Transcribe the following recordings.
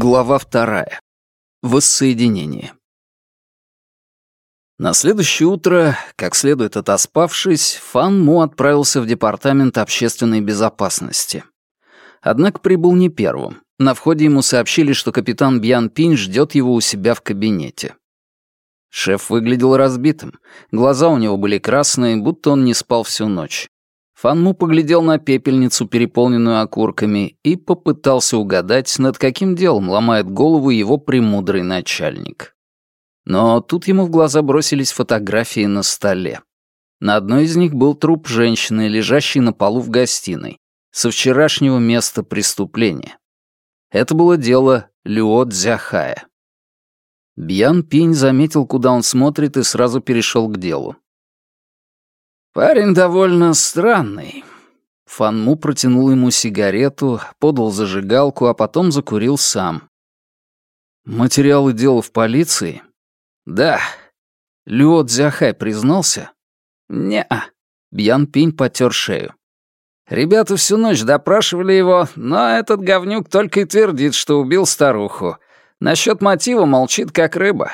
Глава вторая. Воссоединение. На следующее утро, как следует отоспавшись, Фан Му отправился в Департамент общественной безопасности. Однако прибыл не первым. На входе ему сообщили, что капитан Бьян Пинь ждет его у себя в кабинете. Шеф выглядел разбитым. Глаза у него были красные, будто он не спал всю ночь. Фанму поглядел на пепельницу, переполненную окурками, и попытался угадать, над каким делом ломает голову его премудрый начальник. Но тут ему в глаза бросились фотографии на столе. На одной из них был труп женщины, лежащей на полу в гостиной, со вчерашнего места преступления. Это было дело Люо Дзяхая. Бьян Пинь заметил, куда он смотрит, и сразу перешел к делу. «Парень довольно странный». Фанму протянул ему сигарету, подал зажигалку, а потом закурил сам. «Материалы дела в полиции?» «Да». Люо Дзяхай признался? «Не-а». Бьян Пинь потер шею. Ребята всю ночь допрашивали его, но этот говнюк только и твердит, что убил старуху. Насчет мотива молчит как рыба.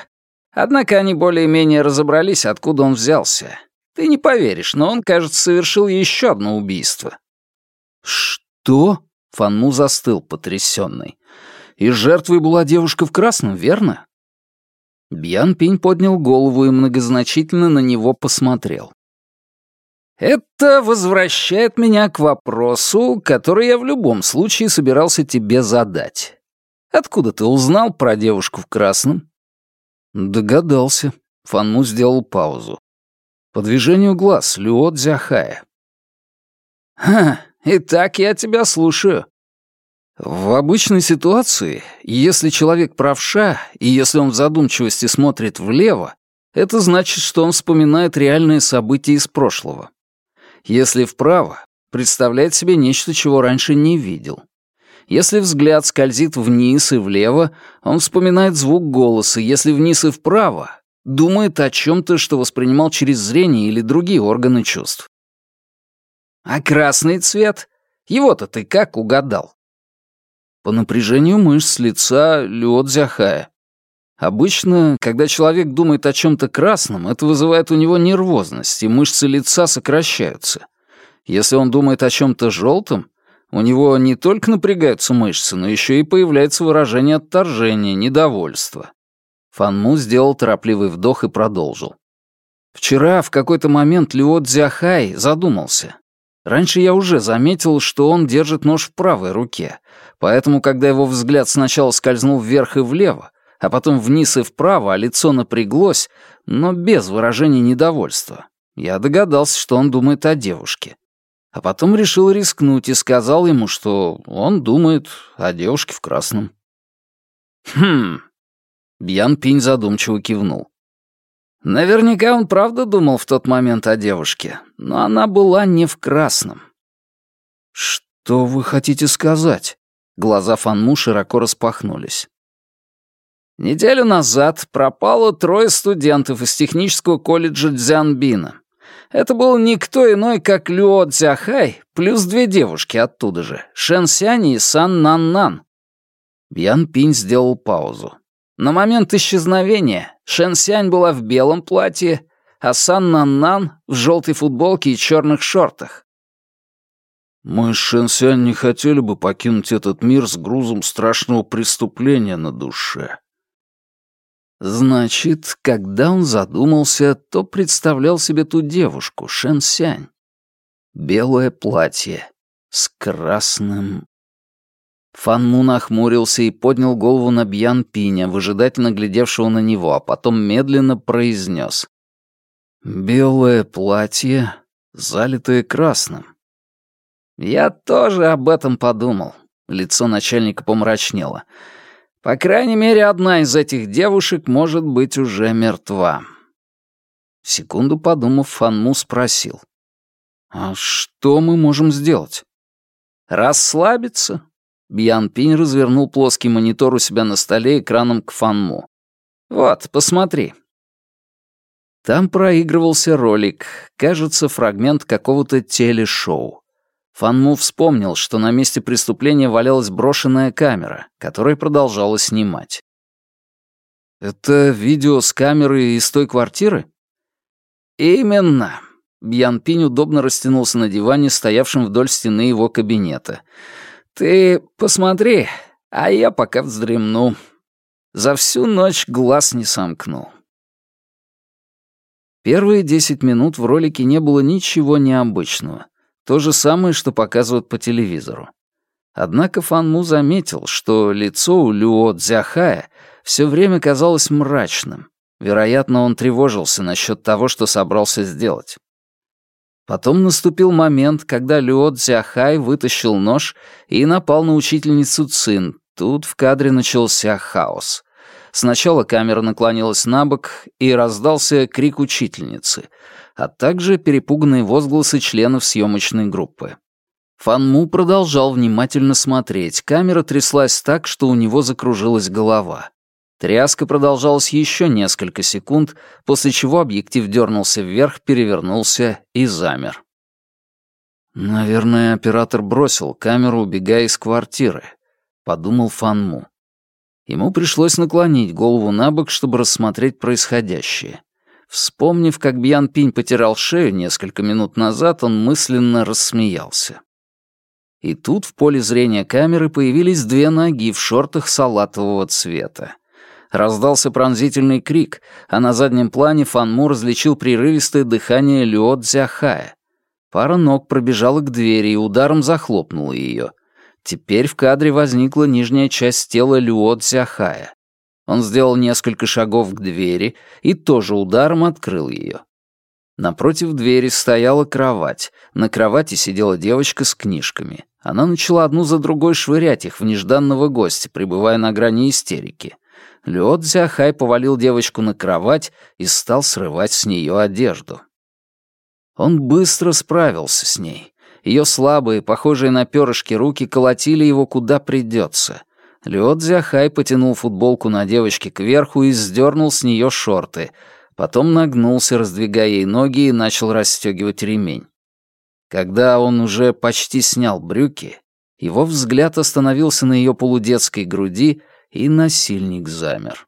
Однако они более-менее разобрались, откуда он взялся. Ты не поверишь, но он, кажется, совершил еще одно убийство». «Что?» — Фанму застыл, потрясенный. «И жертвой была девушка в красном, верно?» Бьян Пинь поднял голову и многозначительно на него посмотрел. «Это возвращает меня к вопросу, который я в любом случае собирался тебе задать. Откуда ты узнал про девушку в красном?» «Догадался». Фанму сделал паузу. По движению глаз Люо Дзяхая. «Ха, итак я тебя слушаю». В обычной ситуации, если человек правша, и если он в задумчивости смотрит влево, это значит, что он вспоминает реальные события из прошлого. Если вправо, представляет себе нечто, чего раньше не видел. Если взгляд скользит вниз и влево, он вспоминает звук голоса, если вниз и вправо, Думает о чем-то, что воспринимал через зрение или другие органы чувств. А красный цвет? Его-то ты как угадал? По напряжению мышц лица Люо Дзяхая. Обычно, когда человек думает о чем-то красном, это вызывает у него нервозность, и мышцы лица сокращаются. Если он думает о чем-то желтом, у него не только напрягаются мышцы, но еще и появляется выражение отторжения, недовольства. Фанму сделал торопливый вдох и продолжил. Вчера в какой-то момент Люо Дзяхай задумался. Раньше я уже заметил, что он держит нож в правой руке, поэтому, когда его взгляд сначала скользнул вверх и влево, а потом вниз и вправо, а лицо напряглось, но без выражения недовольства, я догадался, что он думает о девушке. А потом решил рискнуть и сказал ему, что он думает о девушке в красном. «Хм, Бьян Пинь задумчиво кивнул. Наверняка он правда думал в тот момент о девушке, но она была не в красном. «Что вы хотите сказать?» Глаза Фанму широко распахнулись. Неделю назад пропало трое студентов из технического колледжа Дзянбина. Это был никто иной, как Люо Цзяхай, плюс две девушки оттуда же, Шэн Сянь и Сан Нан Нан. Бьян Пинь сделал паузу. На момент исчезновения Шэн Сянь была в белом платье, а Сан Нан Нан в желтой футболке и черных шортах. «Мы с Шэн Сянь не хотели бы покинуть этот мир с грузом страшного преступления на душе». Значит, когда он задумался, то представлял себе ту девушку, Шэн Сянь. Белое платье с красным Фан Му нахмурился и поднял голову на Бьян Пиня, выжидательно глядевшего на него, а потом медленно произнес. «Белое платье, залитое красным». «Я тоже об этом подумал», — лицо начальника помрачнело. «По крайней мере, одна из этих девушек может быть уже мертва». Секунду подумав, Фан Му спросил. «А что мы можем сделать?» «Расслабиться», Бьян Пинь развернул плоский монитор у себя на столе экраном к Фанму. «Вот, посмотри». Там проигрывался ролик, кажется, фрагмент какого-то телешоу. Фанму вспомнил, что на месте преступления валялась брошенная камера, которая продолжала снимать. «Это видео с камеры из той квартиры?» «Именно». Бьян Пинь удобно растянулся на диване, стоявшем вдоль стены его кабинета. «Ты посмотри, а я пока вздремну. За всю ночь глаз не сомкнул». Первые десять минут в ролике не было ничего необычного. То же самое, что показывают по телевизору. Однако Фанму заметил, что лицо у Люо Цзяхая все время казалось мрачным. Вероятно, он тревожился насчет того, что собрался сделать. Потом наступил момент, когда Люо Цзяхай вытащил нож и напал на учительницу Цин. Тут в кадре начался хаос. Сначала камера наклонилась на бок, и раздался крик учительницы, а также перепуганные возгласы членов съемочной группы. Фан Му продолжал внимательно смотреть. Камера тряслась так, что у него закружилась голова. Тряска продолжалась еще несколько секунд, после чего объектив дернулся вверх, перевернулся и замер. «Наверное, оператор бросил камеру, убегая из квартиры», — подумал Фан Му. Ему пришлось наклонить голову на бок, чтобы рассмотреть происходящее. Вспомнив, как Бьян Пинь потерял шею несколько минут назад, он мысленно рассмеялся. И тут в поле зрения камеры появились две ноги в шортах салатового цвета. Раздался пронзительный крик, а на заднем плане Фан Му различил прерывистое дыхание Люо Цзяхая. Пара ног пробежала к двери и ударом захлопнула ее — Теперь в кадре возникла нижняя часть тела Люо Цзяхая. Он сделал несколько шагов к двери и тоже ударом открыл ее. Напротив двери стояла кровать. На кровати сидела девочка с книжками. Она начала одну за другой швырять их в нежданного гостя, пребывая на грани истерики. Люо Цзяхай повалил девочку на кровать и стал срывать с нее одежду. Он быстро справился с ней. Ее слабые, похожие на перышки руки колотили его куда придется. Лёд Зяхай потянул футболку на девочке кверху и сдернул с нее шорты. Потом нагнулся, раздвигая ей ноги, и начал расстегивать ремень. Когда он уже почти снял брюки, его взгляд остановился на ее полудетской груди, и насильник замер.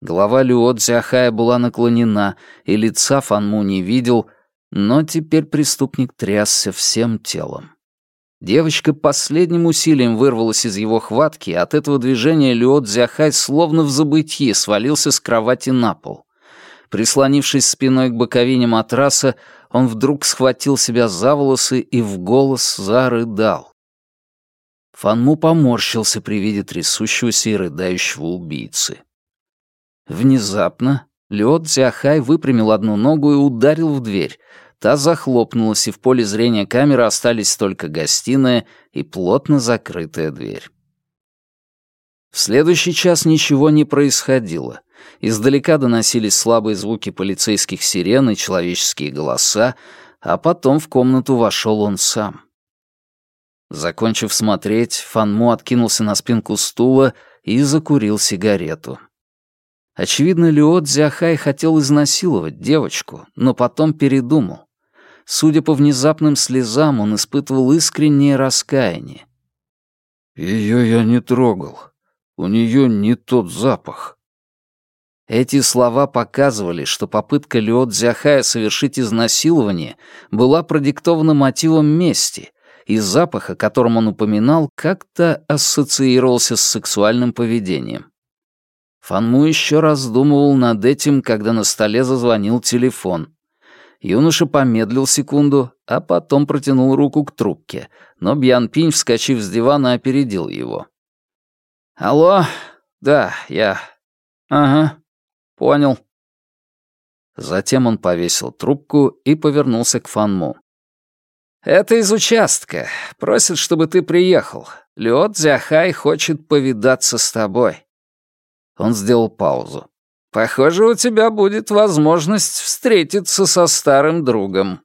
Голова Люо Цзяхая была наклонена, и лица Фанму не видел, но теперь преступник трясся всем телом. Девочка последним усилием вырвалась из его хватки, и от этого движения Люот Зяхай словно в забытье свалился с кровати на пол. Прислонившись спиной к боковине матраса, он вдруг схватил себя за волосы и в голос зарыдал. Фанму поморщился при виде трясущегося и рыдающего убийцы. Внезапно Лёд Зяхай выпрямил одну ногу и ударил в дверь. Та захлопнулась, и в поле зрения камеры остались только гостиная и плотно закрытая дверь. В следующий час ничего не происходило. Издалека доносились слабые звуки полицейских сирен и человеческие голоса, а потом в комнату вошел он сам. Закончив смотреть, Фанму откинулся на спинку стула и закурил сигарету. Очевидно, Люо Цзяхай хотел изнасиловать девочку, но потом передумал. Судя по внезапным слезам, он испытывал искреннее раскаяние. «Ее я не трогал. У нее не тот запах». Эти слова показывали, что попытка Люо Цзяхая совершить изнасилование была продиктована мотивом мести, и запах, о котором он упоминал, как-то ассоциировался с сексуальным поведением. Фанму еще раздумывал над этим, когда на столе зазвонил телефон. Юноша помедлил секунду, а потом протянул руку к трубке, но Бьян Пинь, вскочив с дивана, опередил его. «Алло? Да, я... Ага, понял». Затем он повесил трубку и повернулся к Фанму. «Это из участка. Просят, чтобы ты приехал. Лёд Дзяхай хочет повидаться с тобой». Он сделал паузу. «Похоже, у тебя будет возможность встретиться со старым другом».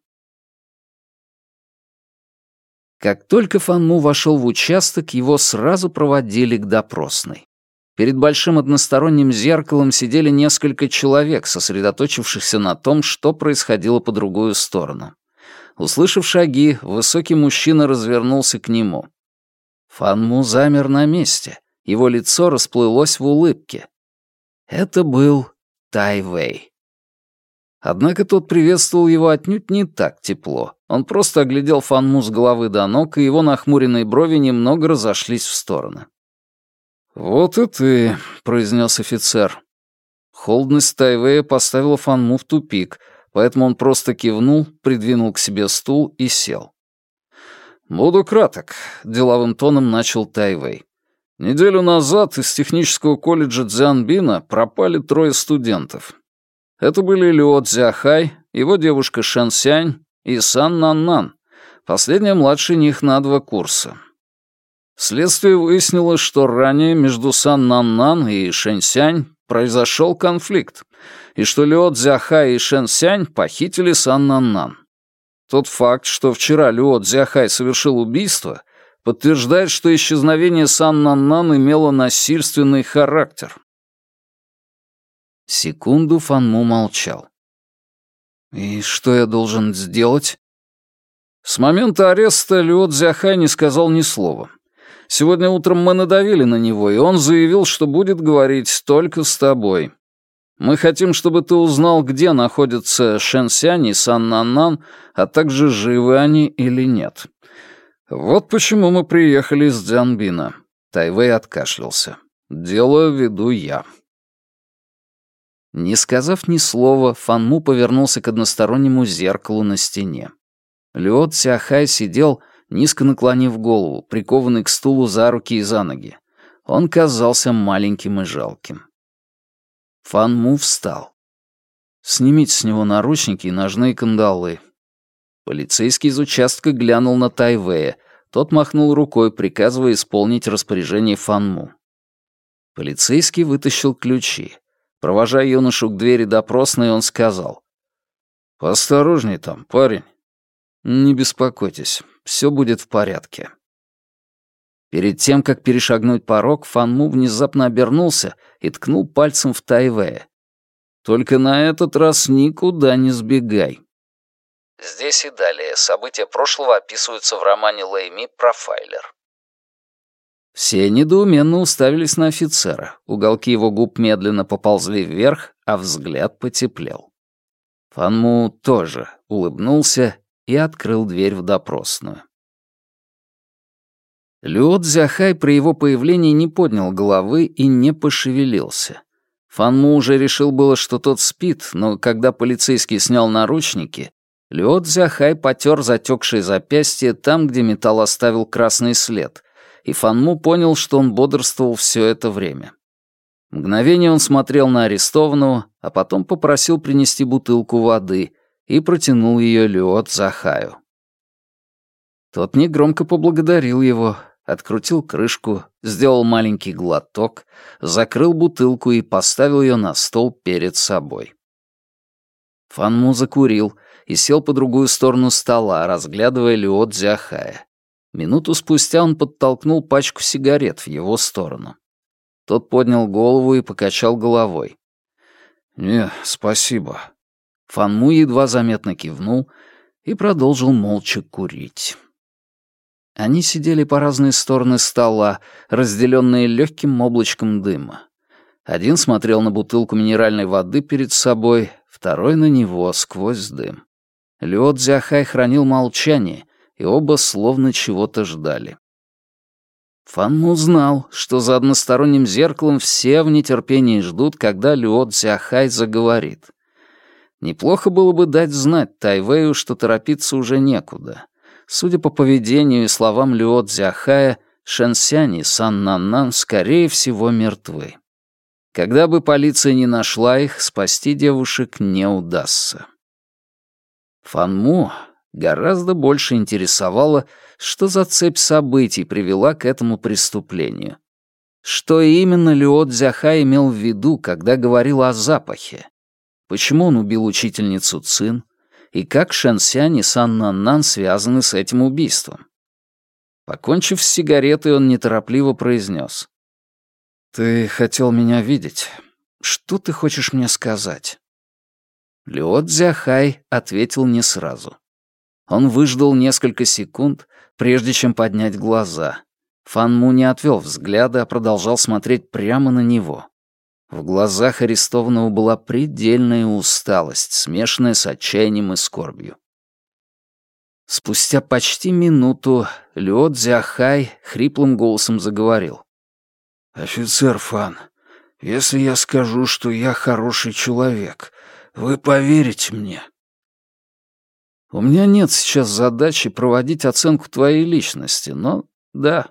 Как только Фанму вошел в участок, его сразу проводили к допросной. Перед большим односторонним зеркалом сидели несколько человек, сосредоточившихся на том, что происходило по другую сторону. Услышав шаги, высокий мужчина развернулся к нему. Фанму замер на месте, его лицо расплылось в улыбке. Это был Тайвей. Однако тот приветствовал его отнюдь не так тепло. Он просто оглядел Фанму с головы до ног, и его нахмуренные брови немного разошлись в стороны. «Вот и ты», — произнес офицер. Холодность Тайвея поставила Фанму в тупик, поэтому он просто кивнул, придвинул к себе стул и сел. «Буду краток», — деловым тоном начал Тайвей. «Неделю назад из технического колледжа Дзянбина пропали трое студентов. Это были Люо Цзяхай, его девушка Шэн Сянь и Сан Нан Нан, последняя младше них на два курса. Следствие выяснило, что ранее между Сан Нан Нан и Шэн Сянь произошел конфликт, и что Люо Цзяхай и Шэн Сянь похитили Сан Нан Нан. Тот факт, что вчера Люо Цзяхай совершил убийство, подтверждает, что исчезновение Сан Нан Нан имело насильственный характер. Секунду Фанму молчал. «И что я должен сделать?» С момента ареста Люо Цзяхай не сказал ни слова. Сегодня утром мы надавили на него, и он заявил, что будет говорить только с тобой. Мы хотим, чтобы ты узнал, где находятся Шэнсянь и Сан-Нан-Нан, а также живы они или нет. Вот почему мы приехали из Дзянбина». Тайвей откашлялся. «Дело веду я». Не сказав ни слова, Фанму повернулся к одностороннему зеркалу на стене. Люот Сяхай сидел, низко наклонив голову, прикованный к стулу за руки и за ноги. Он казался маленьким и жалким. Фан Му встал. «Снимите с него наручники и ножные кандалы». Полицейский из участка глянул на Тайвея. Тот махнул рукой, приказывая исполнить распоряжение Фан Му. Полицейский вытащил ключи. Провожая юношу к двери допросной, он сказал. «Поосторожней там, парень». «Не беспокойтесь, все будет в порядке». Перед тем, как перешагнуть порог, Фанму внезапно обернулся и ткнул пальцем в Тайвея. «Только на этот раз никуда не сбегай». Здесь и далее события прошлого описываются в романе Лэйми «Профайлер». Все недоуменно уставились на офицера. Уголки его губ медленно поползли вверх, а взгляд потеплел. Фанму тоже улыбнулся и открыл дверь в допросную. Люот Зяхай при его появлении не поднял головы и не пошевелился. Фанму уже решил было, что тот спит, но когда полицейский снял наручники, Люот Зяхай потер затекшее запястье там, где металл оставил красный след, и Фанму понял, что он бодрствовал все это время. Мгновение он смотрел на арестованного, а потом попросил принести бутылку воды и протянул ее Люот Захаю. Тот негромко поблагодарил его, открутил крышку, сделал маленький глоток, закрыл бутылку и поставил ее на стол перед собой. Фанму закурил и сел по другую сторону стола, разглядывая Люот Дзяхая. Минуту спустя он подтолкнул пачку сигарет в его сторону. Тот поднял голову и покачал головой. «Не, спасибо». Фанму едва заметно кивнул и продолжил молча курить. Они сидели по разные стороны стола, разделенные легким облачком дыма. Один смотрел на бутылку минеральной воды перед собой, второй на него сквозь дым. Люо Дзяхай хранил молчание, и оба словно чего-то ждали. Фанму знал, что за односторонним зеркалом все в нетерпении ждут, когда Люо Цзяхай заговорит. Неплохо было бы дать знать Тайвею, что торопиться уже некуда. Судя по поведению и словам Люо Цзяхая, Шэнсянь и Сан Наннан, скорее всего, мертвы. Когда бы полиция не нашла их, спасти девушек не удастся. Фанму гораздо больше интересовало, что за цепь событий привела к этому преступлению. Что именно Люо Дзяха имел в виду, когда говорил о запахе? Почему он убил учительницу Цин? И как Шэнсянь и Сан Наннан связаны с этим убийством? Покончив с сигаретой, он неторопливо произнес. «Ты хотел меня видеть. Что ты хочешь мне сказать?» Люо Дзяхай ответил не сразу. Он выждал несколько секунд, прежде чем поднять глаза. Фан Му не отвел взгляда, а продолжал смотреть прямо на него. В глазах арестованного была предельная усталость, смешанная с отчаянием и скорбью. Спустя почти минуту Лё Дзяхай хриплым голосом заговорил. «Офицер Фан, если я скажу, что я хороший человек, вы поверите мне?» «У меня нет сейчас задачи проводить оценку твоей личности, но да,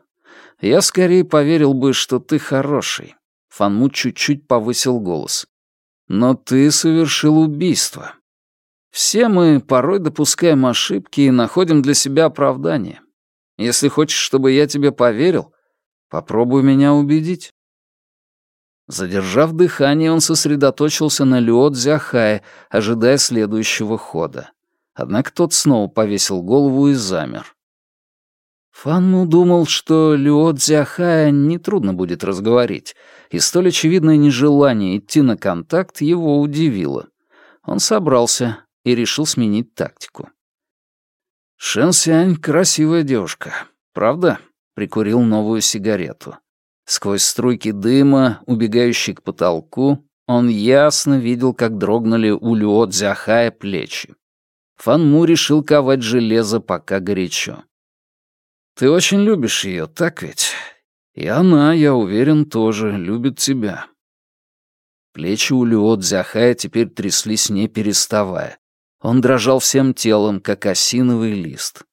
я скорее поверил бы, что ты хороший. Фанму чуть-чуть повысил голос. «Но ты совершил убийство. Все мы порой допускаем ошибки и находим для себя оправдание. Если хочешь, чтобы я тебе поверил, попробуй меня убедить». Задержав дыхание, он сосредоточился на Люо Дзяхае, ожидая следующего хода. Однако тот снова повесил голову и замер. Фанму думал, что Люо Цзяхая нетрудно будет разговорить, и столь очевидное нежелание идти на контакт его удивило. Он собрался и решил сменить тактику. «Шэн Сянь — красивая девушка, правда?» — прикурил новую сигарету. Сквозь струйки дыма, убегающие к потолку, он ясно видел, как дрогнули у Люо Цзяхая плечи. Фанму решил ковать железо пока горячо. Ты очень любишь ее, так ведь? И она, я уверен, тоже любит тебя». Плечи у Люо Дзяхая теперь тряслись не переставая. Он дрожал всем телом, как осиновый лист.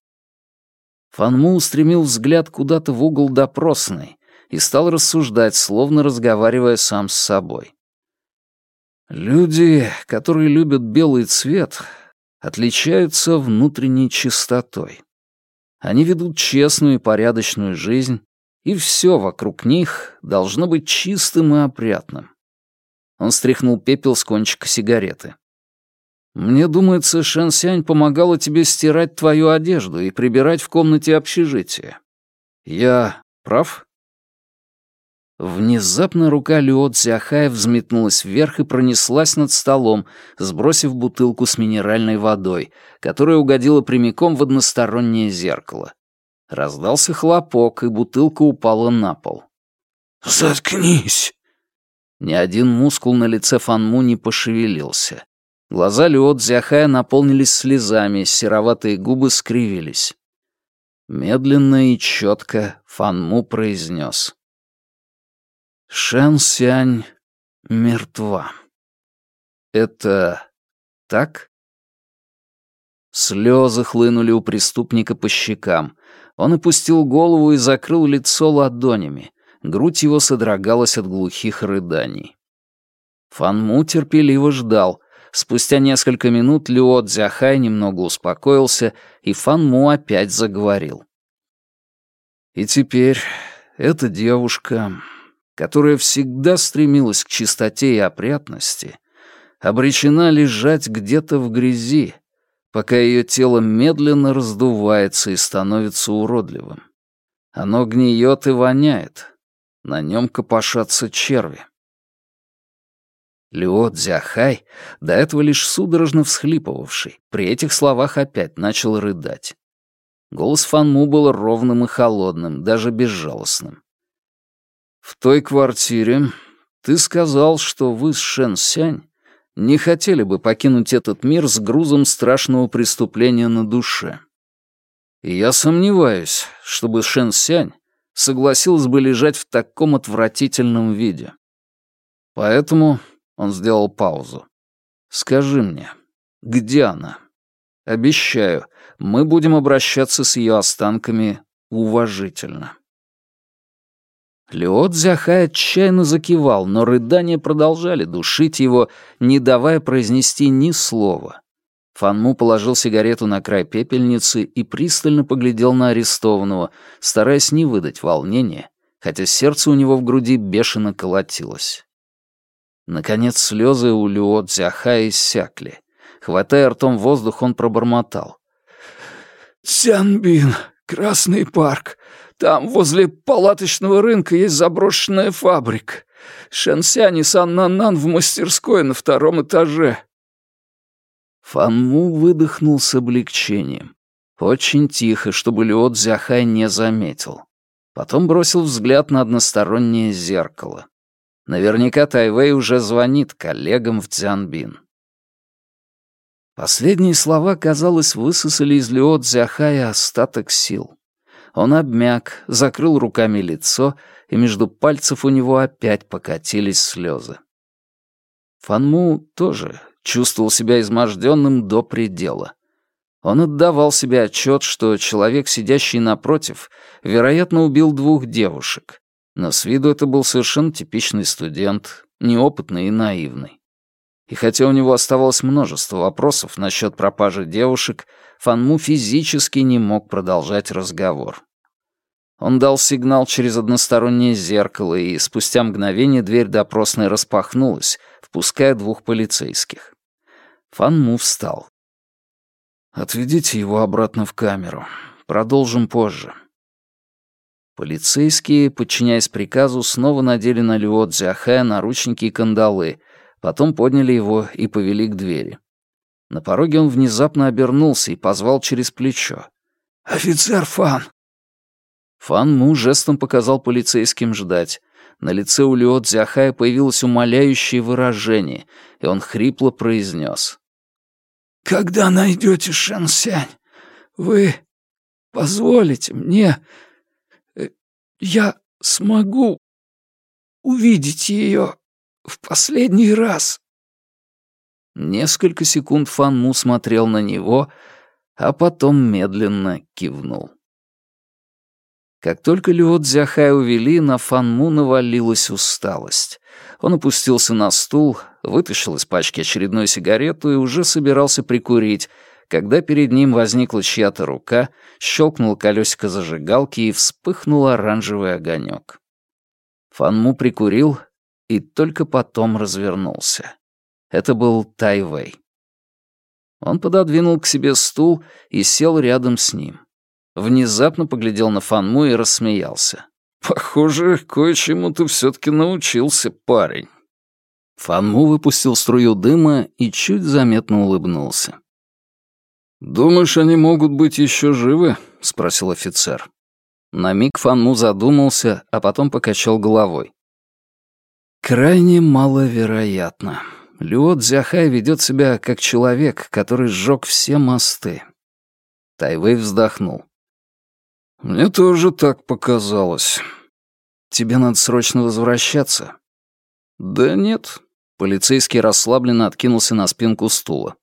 Фанму устремил взгляд куда-то в угол допросной и стал рассуждать, словно разговаривая сам с собой. Люди, которые любят белый цвет, отличаются внутренней чистотой. Они ведут честную и порядочную жизнь, и все вокруг них должно быть чистым и опрятным. Он стряхнул пепел с кончика сигареты. «Мне думается, Шэнсянь помогала тебе стирать твою одежду и прибирать в комнате общежития. Я прав?» Внезапно рука Люо Цзяхая взметнулась вверх и пронеслась над столом, сбросив бутылку с минеральной водой, которая угодила прямиком в одностороннее зеркало. Раздался хлопок, и бутылка упала на пол. «Заткнись!» Ни один мускул на лице Фанму не пошевелился. Глаза Люо Цзяхая наполнились слезами, сероватые губы скривились. Медленно и четко Фанму произнес. Шэн Сянь мертва. Это так? Слезы хлынули у преступника по щекам. Он опустил голову и закрыл лицо ладонями. Грудь его содрогалась от глухих рыданий. Фанму терпеливо ждал. Спустя несколько минут Люо Цзяхай немного успокоился, и Фанму опять заговорил. И теперь эта девушка которая всегда стремилась к чистоте и опрятности, обречена лежать где-то в грязи, пока ее тело медленно раздувается и становится уродливым. Оно гниет и воняет. На нем копошатся черви. Люо Дзяхай, до этого лишь судорожно всхлипывавший, при этих словах опять начал рыдать. Голос Фанму был ровным и холодным, даже безжалостным. В той квартире ты сказал, что вы с Шен Сянь не хотели бы покинуть этот мир с грузом страшного преступления на душе. И я сомневаюсь, чтобы Шен Сянь согласилась бы лежать в таком отвратительном виде. Поэтому он сделал паузу. Скажи мне, где она? Обещаю, мы будем обращаться с ее останками уважительно. Леот Зяхай отчаянно закивал, но рыдания продолжали душить его, не давая произнести ни слова. Фанму положил сигарету на край пепельницы и пристально поглядел на арестованного, стараясь не выдать волнения, хотя сердце у него в груди бешено колотилось. Наконец слезы у Люо Цзяха иссякли. Хватая ртом воздух, он пробормотал. «Цянбин, Красный парк, там, возле палаточного рынка, есть заброшенная фабрика. Шэнсянь и Сан-Нан-Нан в мастерской на втором этаже». Фанму выдохнул с облегчением. Очень тихо, чтобы Люо Цзяхай не заметил. Потом бросил взгляд на одностороннее зеркало. Наверняка Тайвей уже звонит коллегам в Цзянбин. Последние слова, казалось, высосали из Люо Цзяхая остаток сил. Он обмяк, закрыл руками лицо, и между пальцев у него опять покатились слезы. Фанму тоже чувствовал себя изможденным до предела. Он отдавал себе отчет, что человек, сидящий напротив, вероятно, убил двух девушек. Но с виду это был совершенно типичный студент, неопытный и наивный. И хотя у него оставалось множество вопросов насчет пропажи девушек, Фанму физически не мог продолжать разговор. Он дал сигнал через одностороннее зеркало, и спустя мгновение дверь допросной распахнулась, впуская двух полицейских. Фанму встал. «Отведите его обратно в камеру. Продолжим позже». Полицейские, подчиняясь приказу, снова надели на Люо Цзяхая наручники и кандалы, потом подняли его и повели к двери. На пороге он внезапно обернулся и позвал через плечо. «Офицер Фан!» Фан Му жестом показал полицейским ждать. На лице у Люо Цзяхая появилось умоляющее выражение, и он хрипло произнес. Когда найдете Шансянь, вы позволите мне... Э, я смогу увидеть ее в последний раз. Несколько секунд Фан Му смотрел на него, а потом медленно кивнул. Как только Люо Цзяхай увели, на Фан Му навалилась усталость. Он опустился на стул, вытащил из пачки очередную сигарету и уже собирался прикурить, когда перед ним возникла чья-то рука, щелкнуло колесико зажигалки и вспыхнул оранжевый огонек. Фан Му прикурил и только потом развернулся. Это был Тайвей. Он пододвинул к себе стул и сел рядом с ним внезапно поглядел на Фанму и рассмеялся. «Похоже, кое-чему ты все-таки научился, парень». Фанму выпустил струю дыма и чуть заметно улыбнулся. «Думаешь, они могут быть еще живы?» — спросил офицер. На миг Фанму задумался, а потом покачал головой. «Крайне маловероятно. Люо Цзяхай ведет себя как человек, который сжег все мосты». Тайвей вздохнул. «Мне тоже так показалось. Тебе надо срочно возвращаться». «Да нет». Полицейский расслабленно откинулся на спинку стула.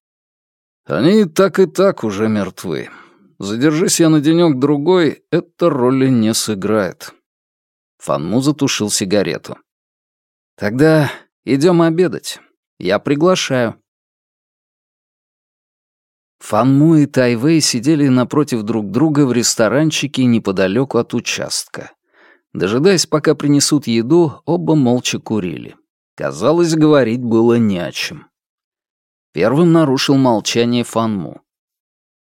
«Они так и так уже мертвы. Задержись я на денёк-другой, эта роли не сыграет». Фанму затушил сигарету. «Тогда идем обедать. Я приглашаю». Фанму и Тайвей сидели напротив друг друга в ресторанчике неподалеку от участка. Дожидаясь, пока принесут еду, оба молча курили. Казалось, говорить было не о чем. Первым нарушил молчание Фанму.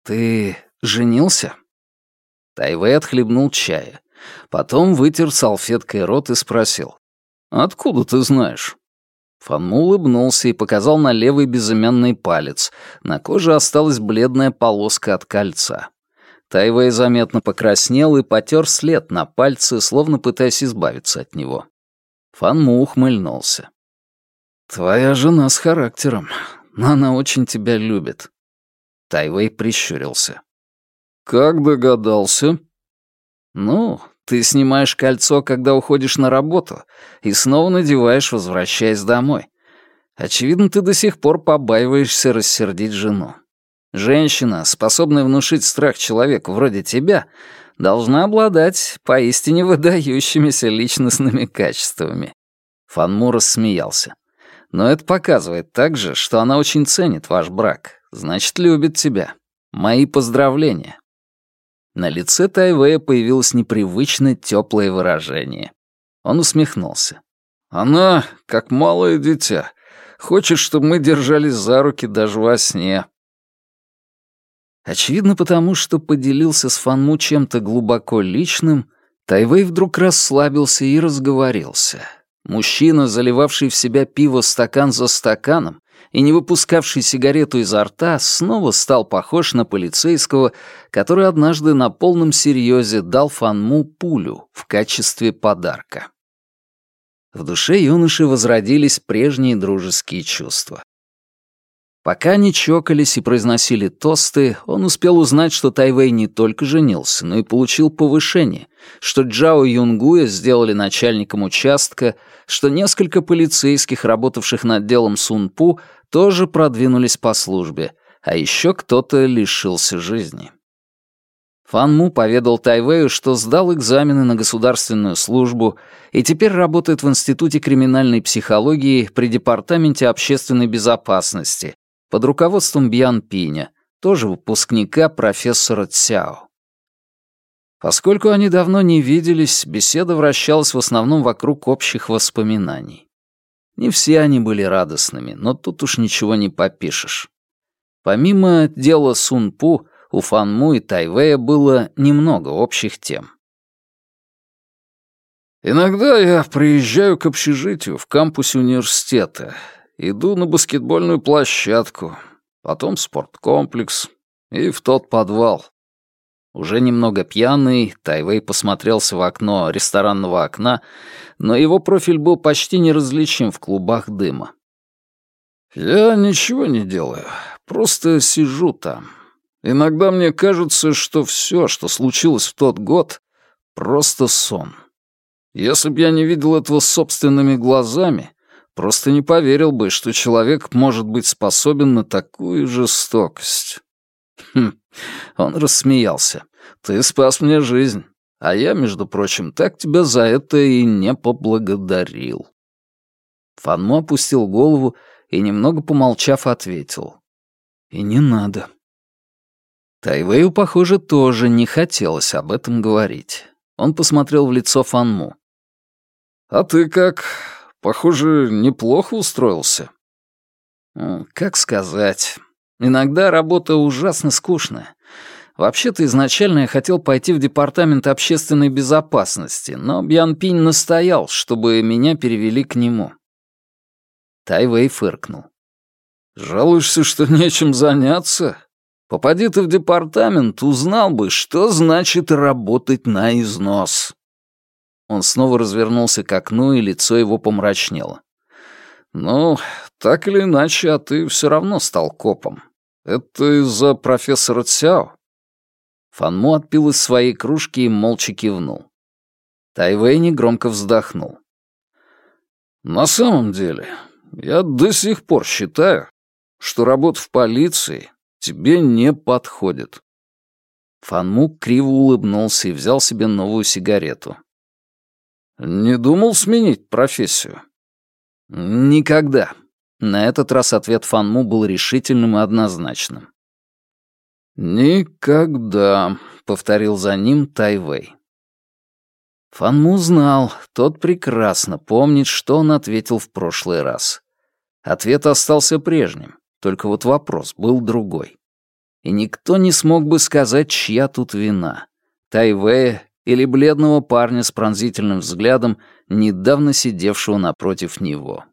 «Ты женился?» Тайвей отхлебнул чая. Потом вытер салфеткой рот и спросил. «Откуда ты знаешь?» Фанму улыбнулся и показал на левый безымянный палец. На коже осталась бледная полоска от кольца. Тайвей заметно покраснел и потер след на пальце, словно пытаясь избавиться от него. Фанму ухмыльнулся. «Твоя жена с характером, но она очень тебя любит». Тайвей прищурился. «Как догадался?» «Ну, ты снимаешь кольцо, когда уходишь на работу, и снова надеваешь, возвращаясь домой. Очевидно, ты до сих пор побаиваешься рассердить жену. Женщина, способная внушить страх человеку вроде тебя, должна обладать поистине выдающимися личностными качествами. Фанму рассмеялся. Но это показывает также, что она очень ценит ваш брак, значит, любит тебя. Мои поздравления. На лице Тайвея появилось непривычно теплое выражение. Он усмехнулся. «Она, как малое дитя, хочет, чтобы мы держались за руки даже во сне». Очевидно, потому что поделился с Фанму чем-то глубоко личным, Тайвей вдруг расслабился и разговорился. Мужчина, заливавший в себя пиво стакан за стаканом и не выпускавший сигарету изо рта, снова стал похож на полицейского, который однажды на полном серьезе дал Фанму пулю в качестве подарка. В душе юноши возродились прежние дружеские чувства. Пока они чокались и произносили тосты, он успел узнать, что Тайвей не только женился, но и получил повышение, что Джао Юнгуя сделали начальником участка, что несколько полицейских, работавших над делом Сунпу, тоже продвинулись по службе, а еще кто-то лишился жизни. Фан Му поведал Тайвею, что сдал экзамены на государственную службу и теперь работает в Институте криминальной психологии при Департаменте общественной безопасности под руководством Бьян Пиня, тоже выпускника профессора Цяо. Поскольку они давно не виделись, беседа вращалась в основном вокруг общих воспоминаний. Не все они были радостными, но тут уж ничего не попишешь. Помимо дела Сун Пу, у Фан Му и Тайвея было немного общих тем. «Иногда я приезжаю к общежитию в кампусе университета, иду на баскетбольную площадку, потом спорткомплекс и в тот подвал. Уже немного пьяный, Тайвей посмотрелся в окно ресторанного окна, но его профиль был почти неразличим в клубах дыма. «Я ничего не делаю, просто сижу там. Иногда мне кажется, что все, что случилось в тот год, просто сон. Если б я не видел этого собственными глазами, просто не поверил бы, что человек может быть способен на такую жестокость». Хм, он рассмеялся. «Ты спас мне жизнь, а я, между прочим, так тебя за это и не поблагодарил». Фанмо опустил голову и, немного помолчав, ответил. «И не надо». Тайвею, похоже, тоже не хотелось об этом говорить. Он посмотрел в лицо Фанму. «А ты как? Похоже, неплохо устроился». «Как сказать. Иногда работа ужасно скучная. Вообще-то изначально я хотел пойти в департамент общественной безопасности, но Бьян Пинь настоял, чтобы меня перевели к нему. Тайвей фыркнул. «Жалуешься, что нечем заняться? Попади ты в департамент, узнал бы, что значит работать на износ». Он снова развернулся к окну, и лицо его помрачнело. «Ну, так или иначе, а ты все равно стал копом. Это из-за профессора Цяо?» Фанму отпил из своей кружки и молча кивнул. Тайвейни громко вздохнул. «На самом деле, я до сих пор считаю, что работа в полиции тебе не подходит». Фанму криво улыбнулся и взял себе новую сигарету. «Не думал сменить профессию?» «Никогда», на этот раз ответ Фанму был решительным и однозначным. «Никогда», — повторил за ним Тайвей. Фанму знал, тот прекрасно помнит, что он ответил в прошлый раз. Ответ остался прежним, только вот вопрос был другой. И никто не смог бы сказать, чья тут вина. Тайвея или бледного парня с пронзительным взглядом, недавно сидевшего напротив него.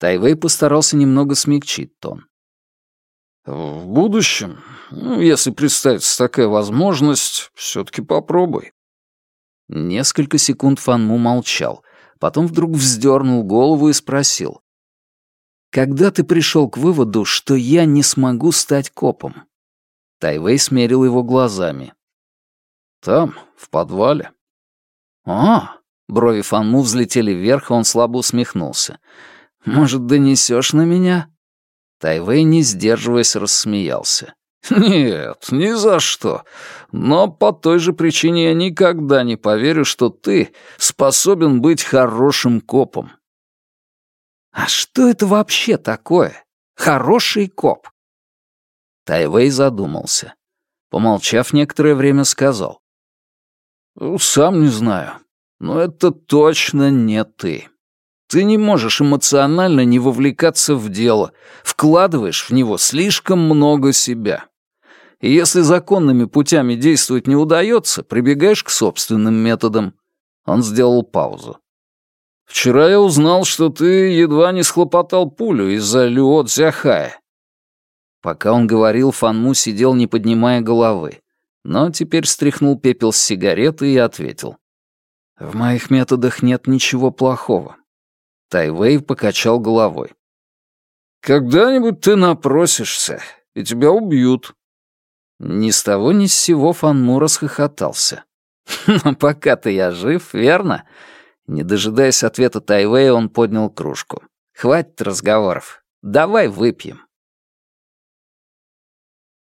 Тайвей постарался немного смягчить тон. «В будущем, ну, если представится такая возможность, все-таки попробуй». Несколько секунд Фанму молчал, потом вдруг вздернул голову и спросил. «Когда ты пришел к выводу, что я не смогу стать копом?» Тайвей смерил его глазами. «Там, в подвале». «А!» — брови Фанму взлетели вверх, и он слабо усмехнулся. Может, донесешь на меня?» Тайвей, не сдерживаясь, рассмеялся. «Нет, ни за что. Но по той же причине я никогда не поверю, что ты способен быть хорошим копом». «А что это вообще такое? Хороший коп?» Тайвей задумался. Помолчав некоторое время, сказал. «Сам не знаю, но это точно не ты». Ты не можешь эмоционально не вовлекаться в дело, вкладываешь в него слишком много себя. И если законными путями действовать не удается, прибегаешь к собственным методам. Он сделал паузу. Вчера я узнал, что ты едва не схлопотал пулю из-за Люот Зяхая. Пока он говорил, Фанму сидел, не поднимая головы, но теперь стряхнул пепел с сигареты и ответил. «В моих методах нет ничего плохого». Тайвей покачал головой. «Когда-нибудь ты напросишься, и тебя убьют». Ни с того ни с сего Фанму расхохотался. «Но пока-то я жив, верно? Не дожидаясь ответа Тайвея, он поднял кружку. «Хватит разговоров. Давай выпьем».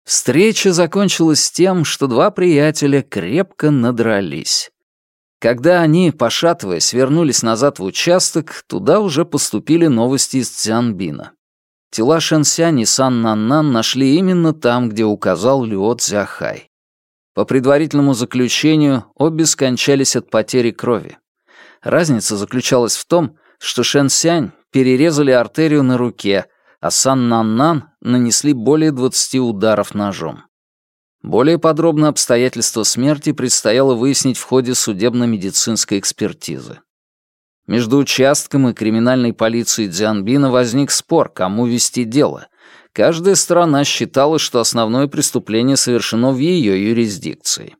Встреча закончилась тем, что два приятеля крепко надрались. Когда они, пошатываясь, вернулись назад в участок, туда уже поступили новости из Цзянбина. Тела Шэнсянь и Сан Наннан нашли именно там, где указал Люо Цзяхай. По предварительному заключению, обе скончались от потери крови. Разница заключалась в том, что Шэн Сянь перерезали артерию на руке, а Сан Нан Нан нанесли более 20 ударов ножом. Более подробно обстоятельства смерти предстояло выяснить в ходе судебно-медицинской экспертизы. Между участком и криминальной полицией Дзянбина возник спор, кому вести дело. Каждая сторона считала, что основное преступление совершено в ее юрисдикции.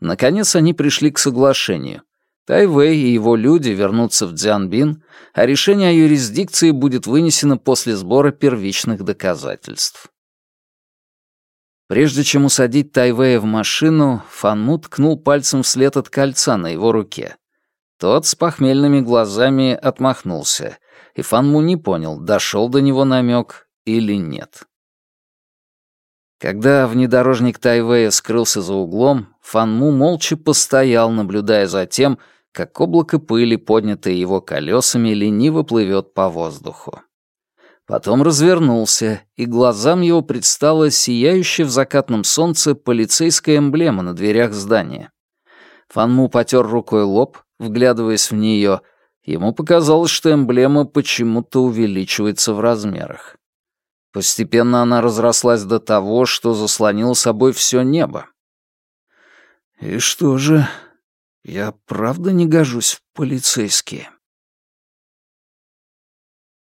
Наконец они пришли к соглашению. Тайвей и его люди вернутся в Дзянбин, а решение о юрисдикции будет вынесено после сбора первичных доказательств. Прежде чем усадить Тайвея в машину, Фанму ткнул пальцем вслед от кольца на его руке. Тот с похмельными глазами отмахнулся, и Фанму не понял, дошел до него намек или нет. Когда внедорожник Тайвея скрылся за углом, Фанму молча постоял, наблюдая за тем, как облако пыли, поднятое его колесами, лениво плывет по воздуху. Потом развернулся, и глазам его предстала сияющая в закатном солнце полицейская эмблема на дверях здания. Фанму потер рукой лоб, вглядываясь в нее. Ему показалось, что эмблема почему-то увеличивается в размерах. Постепенно она разрослась до того, что заслонила собой все небо. «И что же, я правда не гожусь в полицейские?»